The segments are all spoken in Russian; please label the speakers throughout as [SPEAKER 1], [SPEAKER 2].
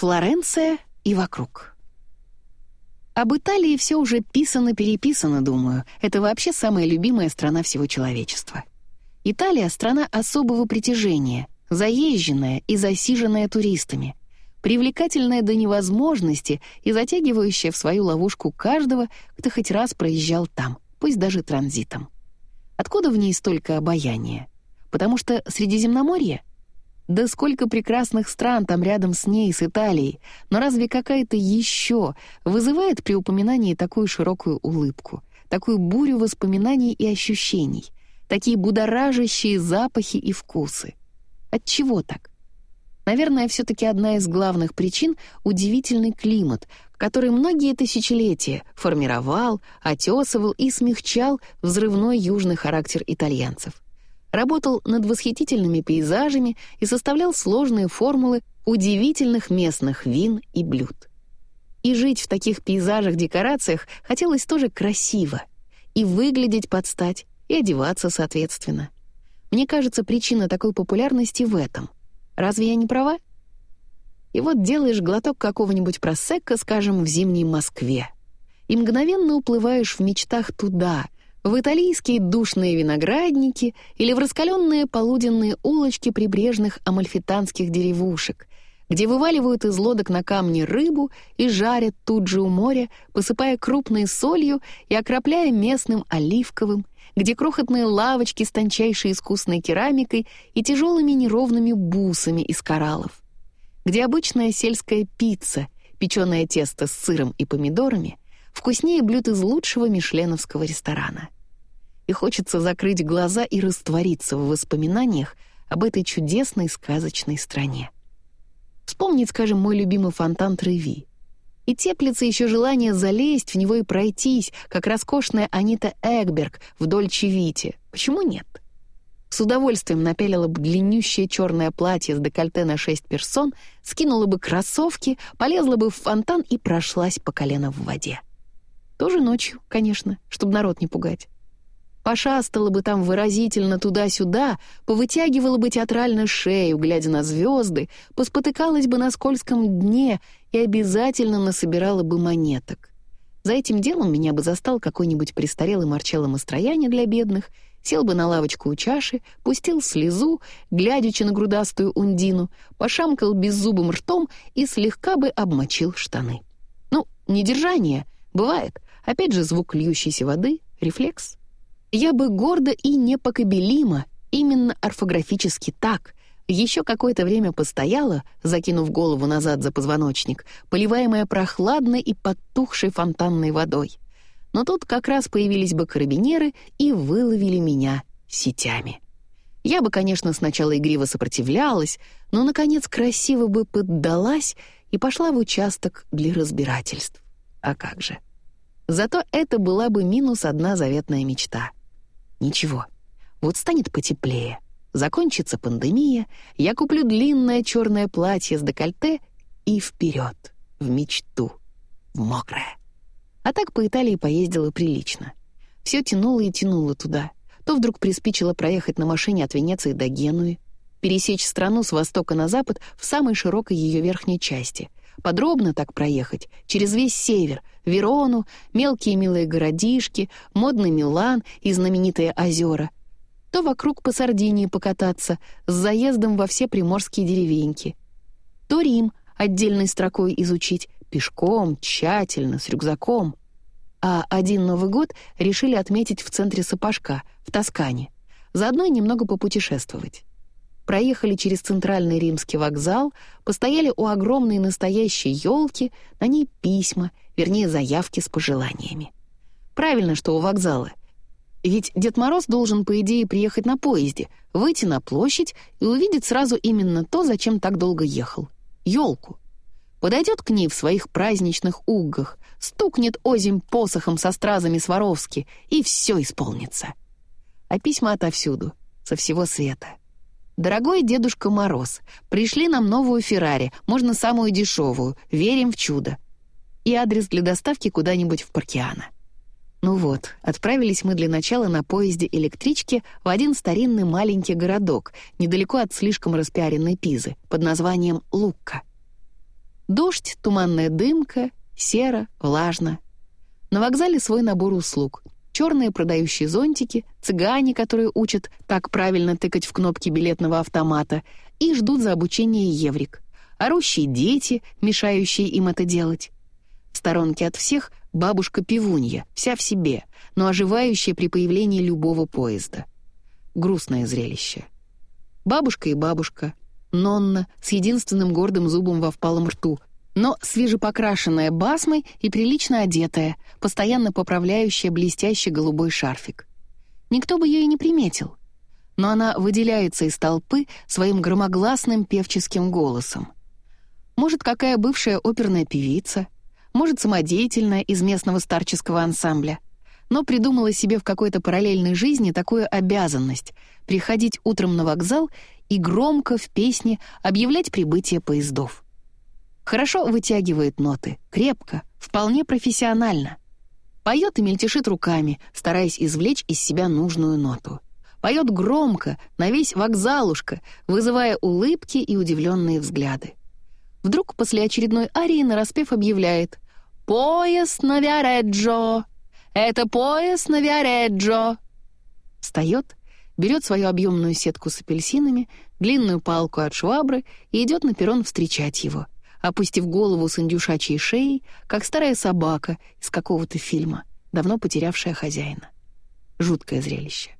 [SPEAKER 1] Флоренция и вокруг. Об Италии все уже писано-переписано, думаю. Это вообще самая любимая страна всего человечества. Италия — страна особого притяжения, заезженная и засиженная туристами, привлекательная до невозможности и затягивающая в свою ловушку каждого, кто хоть раз проезжал там, пусть даже транзитом. Откуда в ней столько обаяния? Потому что Средиземноморье — да сколько прекрасных стран там рядом с ней, с Италией, но разве какая-то еще вызывает при упоминании такую широкую улыбку, такую бурю воспоминаний и ощущений, такие будоражащие запахи и вкусы? От чего так? Наверное, все-таки одна из главных причин — удивительный климат, который многие тысячелетия формировал, отесывал и смягчал взрывной южный характер итальянцев — работал над восхитительными пейзажами и составлял сложные формулы удивительных местных вин и блюд. И жить в таких пейзажах-декорациях хотелось тоже красиво, и выглядеть под стать, и одеваться соответственно. Мне кажется, причина такой популярности в этом. Разве я не права? И вот делаешь глоток какого-нибудь просекко, скажем, в зимней Москве, и мгновенно уплываешь в мечтах туда — в итальянские душные виноградники или в раскаленные полуденные улочки прибрежных амальфитанских деревушек, где вываливают из лодок на камни рыбу и жарят тут же у моря, посыпая крупной солью и окропляя местным оливковым, где крохотные лавочки с тончайшей искусной керамикой и тяжелыми неровными бусами из кораллов, где обычная сельская пицца, печеное тесто с сыром и помидорами, вкуснее блюд из лучшего мишленовского ресторана. И хочется закрыть глаза и раствориться в воспоминаниях об этой чудесной сказочной стране. Вспомнить, скажем, мой любимый фонтан Треви. И теплится еще желание залезть в него и пройтись, как роскошная Анита Эгберг вдоль Чевити. Почему нет? С удовольствием напялила бы длиннющее черное платье с декольте на шесть персон, скинула бы кроссовки, полезла бы в фонтан и прошлась по колено в воде. Тоже ночью, конечно, чтобы народ не пугать. Пошастала бы там выразительно туда-сюда, повытягивала бы театрально шею, глядя на звезды, поспотыкалась бы на скользком дне и обязательно насобирала бы монеток. За этим делом меня бы застал какой-нибудь престарелый Марчелло Мастрояне для бедных, сел бы на лавочку у чаши, пустил слезу, глядячи на грудастую ундину, пошамкал беззубым ртом и слегка бы обмочил штаны. Ну, не держание, бывает — Опять же звук льющейся воды, рефлекс. Я бы гордо и непокобелимо, именно орфографически так, еще какое-то время постояла, закинув голову назад за позвоночник, поливаемая прохладной и подтухшей фонтанной водой. Но тут как раз появились бы карабинеры и выловили меня сетями. Я бы, конечно, сначала игриво сопротивлялась, но, наконец, красиво бы поддалась и пошла в участок для разбирательств. А как же? Зато это была бы минус одна заветная мечта. Ничего, вот станет потеплее, закончится пандемия, я куплю длинное черное платье с декольте и вперед, в мечту, в мокрое. А так по Италии поездила прилично. Все тянуло и тянуло туда. То вдруг приспичило проехать на машине от Венеции до Генуи, пересечь страну с востока на запад в самой широкой ее верхней части — подробно так проехать, через весь север, Верону, мелкие милые городишки, модный Милан и знаменитые озера. То вокруг по Сардинии покататься, с заездом во все приморские деревеньки. То Рим отдельной строкой изучить, пешком, тщательно, с рюкзаком. А один Новый год решили отметить в центре Сапожка, в Тоскане. Заодно немного попутешествовать проехали через центральный римский вокзал, постояли у огромной настоящей елки, на ней письма, вернее, заявки с пожеланиями. Правильно, что у вокзала. Ведь Дед Мороз должен, по идее, приехать на поезде, выйти на площадь и увидеть сразу именно то, зачем так долго ехал — елку. Подойдет к ней в своих праздничных уггах, стукнет озим посохом со стразами Сваровски, и все исполнится. А письма отовсюду, со всего света. «Дорогой Дедушка Мороз, пришли нам новую Феррари, можно самую дешевую, верим в чудо». И адрес для доставки куда-нибудь в Паркиано. Ну вот, отправились мы для начала на поезде электрички в один старинный маленький городок, недалеко от слишком распиаренной Пизы, под названием Лукка. Дождь, туманная дымка, серо, влажно. На вокзале свой набор услуг. Черные продающие зонтики, цыгане, которые учат так правильно тыкать в кнопки билетного автомата и ждут за обучение еврик. Орущие дети, мешающие им это делать. В сторонке от всех бабушка-пивунья, вся в себе, но оживающая при появлении любого поезда. Грустное зрелище. Бабушка и бабушка, Нонна с единственным гордым зубом во впалом рту, но свежепокрашенная басмой и прилично одетая, постоянно поправляющая блестящий голубой шарфик. Никто бы ее и не приметил. Но она выделяется из толпы своим громогласным певческим голосом. Может, какая бывшая оперная певица, может, самодеятельная из местного старческого ансамбля, но придумала себе в какой-то параллельной жизни такую обязанность — приходить утром на вокзал и громко в песне объявлять прибытие поездов. Хорошо вытягивает ноты, крепко, вполне профессионально. Поет и мельтешит руками, стараясь извлечь из себя нужную ноту. Поет громко, на весь вокзалушка, вызывая улыбки и удивленные взгляды. Вдруг после очередной арии нараспев объявляет «Поезд на Виареджо! Это поезд на Виареджо!» Встает, берет свою объемную сетку с апельсинами, длинную палку от швабры и идет на перрон встречать его, опустив голову с индюшачьей шеей, как старая собака из какого-то фильма, давно потерявшая хозяина. Жуткое зрелище.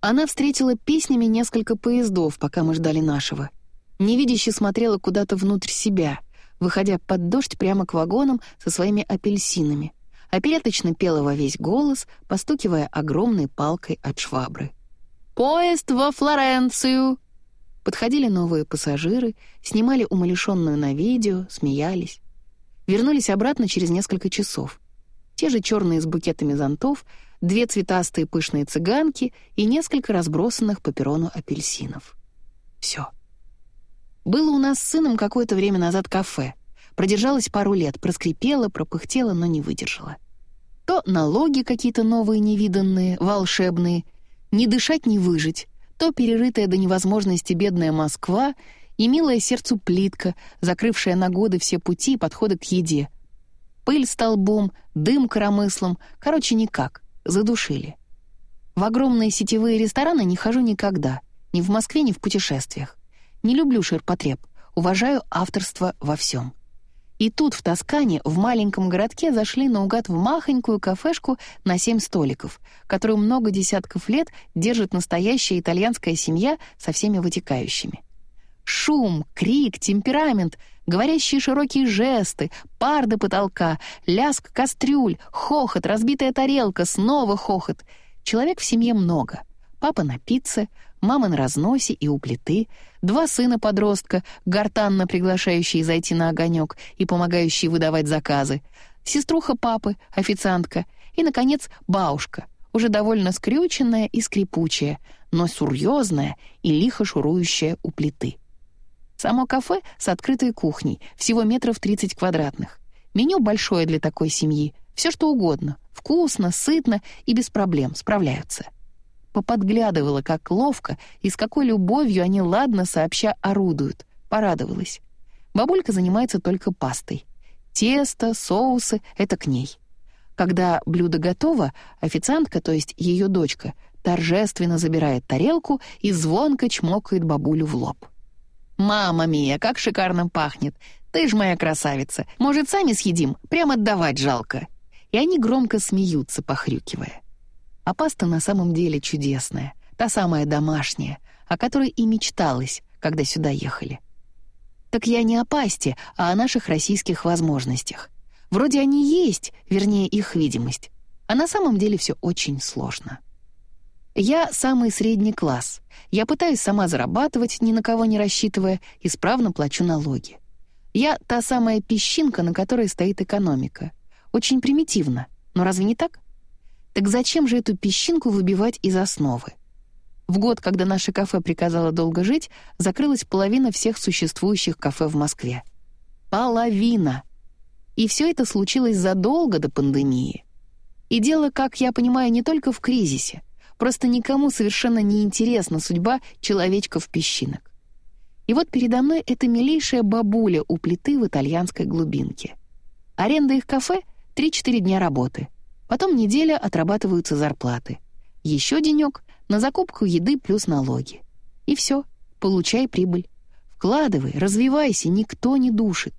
[SPEAKER 1] Она встретила песнями несколько поездов, пока мы ждали нашего. Невидяще смотрела куда-то внутрь себя, выходя под дождь прямо к вагонам со своими апельсинами, а переточно пела во весь голос, постукивая огромной палкой от швабры. «Поезд во Флоренцию!» Подходили новые пассажиры, снимали умалишенную на видео, смеялись. Вернулись обратно через несколько часов. Те же черные с букетами зонтов, две цветастые пышные цыганки и несколько разбросанных по перрону апельсинов. Все. Было у нас с сыном какое-то время назад кафе. Продержалась пару лет, проскрипела, пропыхтела, но не выдержала. То налоги какие-то новые, невиданные, волшебные, не дышать, не выжить, то перерытая до невозможности бедная Москва и милая сердцу плитка, закрывшая на годы все пути и подходы к еде. Пыль столбом, дым коромыслом, короче, никак, задушили. В огромные сетевые рестораны не хожу никогда, ни в Москве, ни в путешествиях. Не люблю ширпотреб, уважаю авторство во всем. И тут, в Тоскане, в маленьком городке зашли наугад в махонькую кафешку на семь столиков, которую много десятков лет держит настоящая итальянская семья со всеми вытекающими. Шум, крик, темперамент, говорящие широкие жесты, пар до потолка, ляск кастрюль, хохот, разбитая тарелка, снова хохот. Человек в семье много. Папа на пицце, мама на разносе и у плиты, два сына-подростка, гортанно приглашающие зайти на огонек и помогающие выдавать заказы, сеструха папы, официантка и, наконец, бабушка, уже довольно скрюченная и скрипучая, но серьезная и лихо шурующая у плиты. Само кафе с открытой кухней, всего метров 30 квадратных. Меню большое для такой семьи, все что угодно, вкусно, сытно и без проблем справляются поподглядывала, как ловко и с какой любовью они ладно сообща орудуют. Порадовалась. Бабулька занимается только пастой. Тесто, соусы — это к ней. Когда блюдо готово, официантка, то есть ее дочка, торжественно забирает тарелку и звонко чмокает бабулю в лоб. «Мама мия, как шикарно пахнет! Ты ж моя красавица! Может, сами съедим? Прям отдавать жалко!» И они громко смеются, похрюкивая. А паста на самом деле чудесная, та самая домашняя, о которой и мечталось, когда сюда ехали. Так я не о пасте, а о наших российских возможностях. Вроде они есть, вернее, их видимость. А на самом деле все очень сложно. Я самый средний класс. Я пытаюсь сама зарабатывать, ни на кого не рассчитывая, исправно плачу налоги. Я та самая песчинка, на которой стоит экономика. Очень примитивно, но разве не так? Так зачем же эту песчинку выбивать из основы? В год, когда наше кафе приказало долго жить, закрылась половина всех существующих кафе в Москве. Половина! И все это случилось задолго до пандемии. И дело, как я понимаю, не только в кризисе. Просто никому совершенно не интересна судьба человечков-песчинок. И вот передо мной эта милейшая бабуля у плиты в итальянской глубинке. Аренда их кафе — 3-4 дня работы. Потом неделя отрабатываются зарплаты. Еще денек на закупку еды плюс налоги. И все, получай прибыль. Вкладывай, развивайся, никто не душит.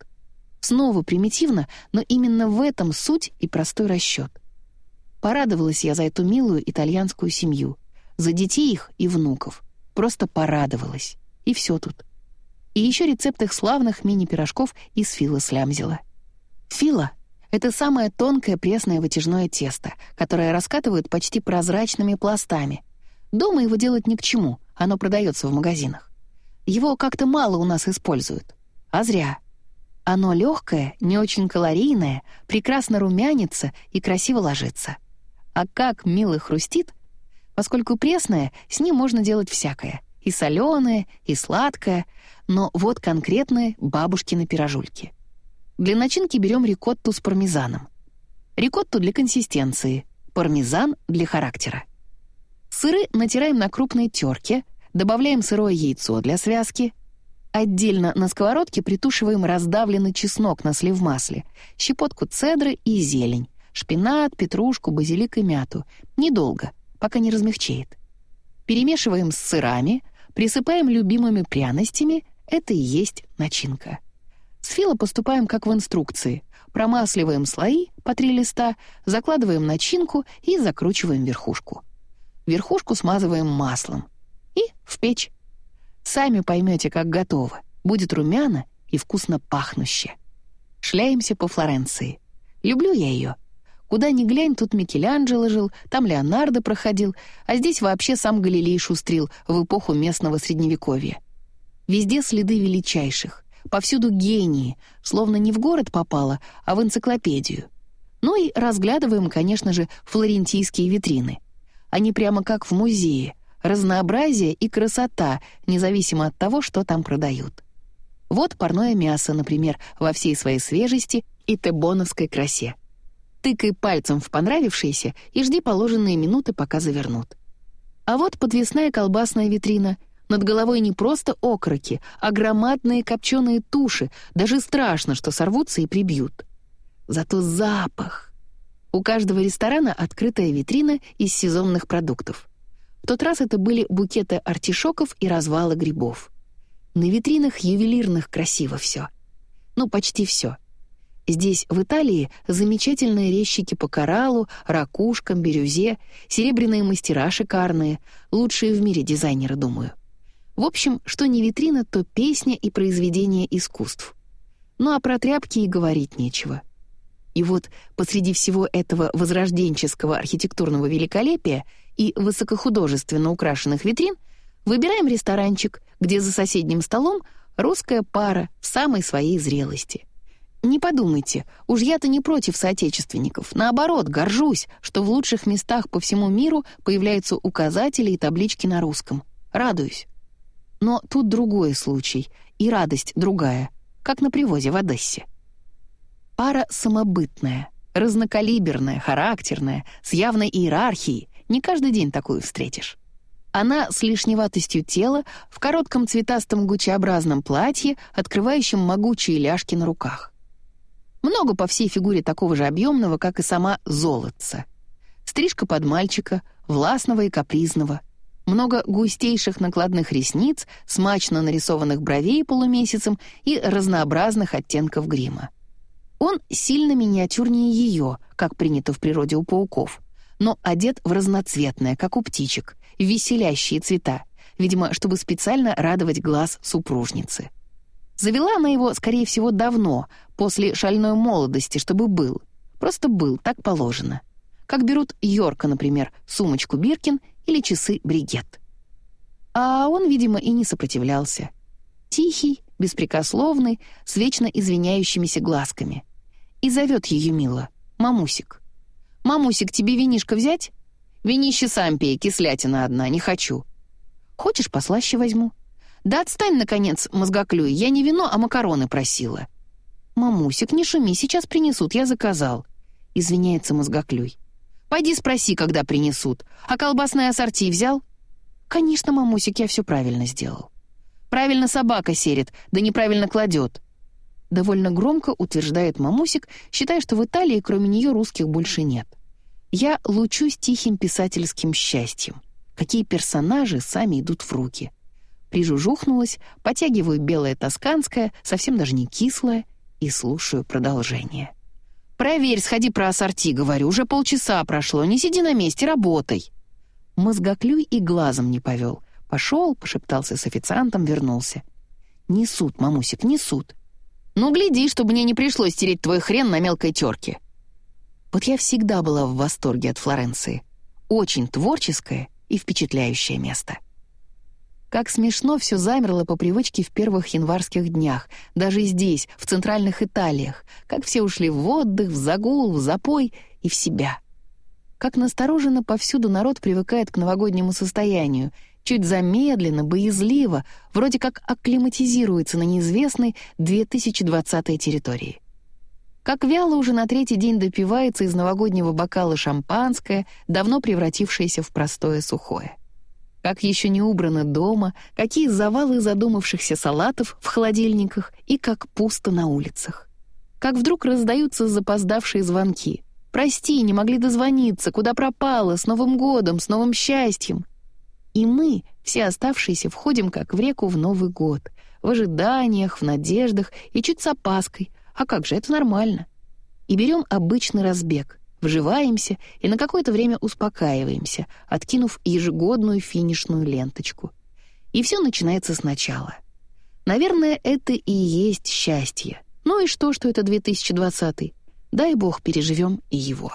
[SPEAKER 1] Снова примитивно, но именно в этом суть и простой расчет. Порадовалась я за эту милую итальянскую семью, за детей их и внуков. Просто порадовалась. И все тут. И еще рецепт их славных мини-пирожков из фила слямзила. Фила — это самое тонкое пресное вытяжное тесто, которое раскатывают почти прозрачными пластами. Дома его делать ни к чему, оно продается в магазинах. Его как-то мало у нас используют. А зря. Оно легкое, не очень калорийное, прекрасно румянится и красиво ложится. А как мило хрустит! Поскольку пресное, с ним можно делать всякое. И соленое, и сладкое, но вот конкретные бабушкины пирожульки. Для начинки берем рикотту с пармезаном. Рикотту для консистенции, пармезан для характера. Сыры натираем на крупной терке, добавляем сырое яйцо для связки. Отдельно на сковородке притушиваем раздавленный чеснок на сливмасле, щепотку цедры и зелень, шпинат, петрушку, базилик и мяту. Недолго, пока не размягчеет. Перемешиваем с сырами, присыпаем любимыми пряностями, это и есть начинка. С фила поступаем как в инструкции. Промасливаем слои по три листа, закладываем начинку и закручиваем верхушку. Верхушку смазываем маслом. И в печь. Сами поймете, как готово. Будет румяно и вкусно пахнуще. Шляемся по Флоренции. Люблю я ее. Куда ни глянь, тут Микеланджело жил, там Леонардо проходил, а здесь вообще сам Галилей шустрил в эпоху местного Средневековья. Везде следы величайших, повсюду гении, словно не в город попало, а в энциклопедию. Ну и разглядываем, конечно же, флорентийские витрины. Они прямо как в музее, разнообразие и красота, независимо от того, что там продают. Вот парное мясо, например, во всей своей свежести и тебоновской красе. Тыкай пальцем в понравившееся и жди положенные минуты, пока завернут. А вот подвесная колбасная витрина — над головой не просто окроки, а громадные копченые туши. Даже страшно, что сорвутся и прибьют. Зато запах. У каждого ресторана открытая витрина из сезонных продуктов. В тот раз это были букеты артишоков и развалы грибов. На витринах ювелирных красиво все. Ну, почти все. Здесь, в Италии, замечательные резчики по кораллу, ракушкам, бирюзе, серебряные мастера шикарные, лучшие в мире дизайнеры, думаю. В общем, что не витрина, то песня и произведение искусств. Ну а про тряпки и говорить нечего. И вот посреди всего этого возрожденческого архитектурного великолепия и высокохудожественно украшенных витрин выбираем ресторанчик, где за соседним столом русская пара в самой своей зрелости. Не подумайте, уж я-то не против соотечественников. Наоборот, горжусь, что в лучших местах по всему миру появляются указатели и таблички на русском. Радуюсь. Но тут другой случай, и радость другая, как на привозе в Одессе. Пара самобытная, разнокалиберная, характерная, с явной иерархией, не каждый день такую встретишь. Она с лишневатостью тела, в коротком цветастом гучеобразном платье, открывающем могучие ляжки на руках. Много по всей фигуре такого же объемного, как и сама золотца. Стрижка под мальчика, властного и капризного — много густейших накладных ресниц, смачно нарисованных бровей полумесяцем и разнообразных оттенков грима. Он сильно миниатюрнее ее, как принято в природе у пауков, но одет в разноцветное, как у птичек, веселящие цвета, видимо, чтобы специально радовать глаз супружницы. Завела она его, скорее всего, давно, после шальной молодости, чтобы был. Просто был, так положено. Как берут Йорка, например, сумочку Биркин или часы бригет. А он, видимо, и не сопротивлялся. Тихий, беспрекословный, с вечно извиняющимися глазками. И зовет ее мило. «Мамусик». «Мамусик, тебе винишко взять?» «Винище сам пей, кислятина одна, не хочу». «Хочешь, послаще возьму?» «Да отстань, наконец, мозгоклюй, я не вино, а макароны просила». «Мамусик, не шуми, сейчас принесут, я заказал», — извиняется мозгоклюй. Пойди спроси, когда принесут. А колбасное ассорти взял?» «Конечно, мамусик, я все правильно сделал». Правильно собака серит, да неправильно кладет. Довольно громко утверждает мамусик, считая, что в Италии кроме нее русских больше нет. Я лучусь тихим писательским счастьем. Какие персонажи сами идут в руки. Прижужухнулась, потягиваю белое тосканское, совсем даже не кислое, и слушаю продолжение. «Проверь, сходи про ассорти, говорю, уже полчаса прошло, не сиди на месте, работай». Мозгоклюй и глазом не повел. Пошел, пошептался с официантом, вернулся. «Несут, мамусик, несут. Ну, гляди, чтобы мне не пришлось стереть твой хрен на мелкой терке». Вот я всегда была в восторге от Флоренции. Очень творческое и впечатляющее место. Как смешно все замерло по привычке в первых январских днях, даже здесь, в центральных Италиях, как все ушли в отдых, в загул, в запой и в себя. Как настороженно повсюду народ привыкает к новогоднему состоянию, чуть замедленно, боязливо, вроде как акклиматизируется на неизвестной 2020 территории. Как вяло уже на третий день допивается из новогоднего бокала шампанское, давно превратившееся в простое сухое. Как еще не убрано дома, какие завалы задумавшихся салатов в холодильниках и как пусто на улицах. Как вдруг раздаются запоздавшие звонки. «Прости, не могли дозвониться, куда пропала, с Новым годом, с новым счастьем!» И мы, все оставшиеся, входим как в реку в Новый год, в ожиданиях, в надеждах и чуть с опаской, а как же, это нормально. И берем обычный разбег, вживаемся и на какое-то время успокаиваемся, откинув ежегодную финишную ленточку. И все начинается сначала. Наверное, это и есть счастье. Ну и что, что это 2020 Дай бог переживем и его.